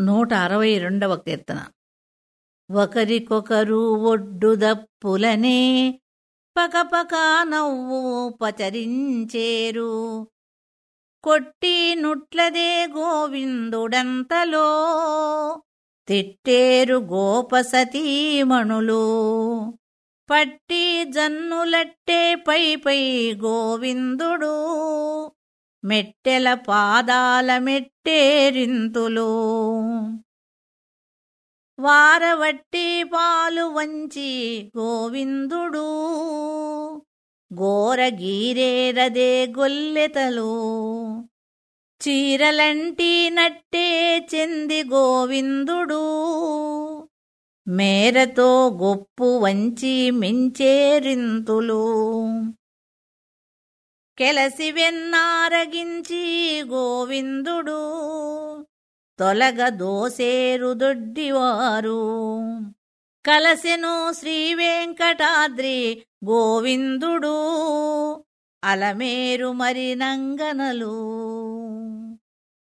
నూట అరవై రెండవ కీర్తన. ఒకరికొకరు ఒడ్డుదప్పులనే పకపక నవ్వు పచరించేరు. కొట్టి నుట్లదే గోవిందుడంతలో తిట్టేరు గోపసతీమణులు పట్టి జన్నులట్టే పై పై గోవిందుడు మెట్టెల పాదాల మెట్టేరింతులు. వారవట్టి పాలు వంచి గోవిందుడు. గోరగీరేరదే గొల్లెతలు. చీరలంటి నట్టే చెంది గోవిందుడు. మేరతో గొప్పు వంచి మించేరింతులు. కెలసి వెన్నారగించి గోవిందుడు తొలగ దోసేరు దొడ్డివారు. కలసెను శ్రీవేంకటాద్రి గోవిందుడు అలమేరు మరి నంగనలు.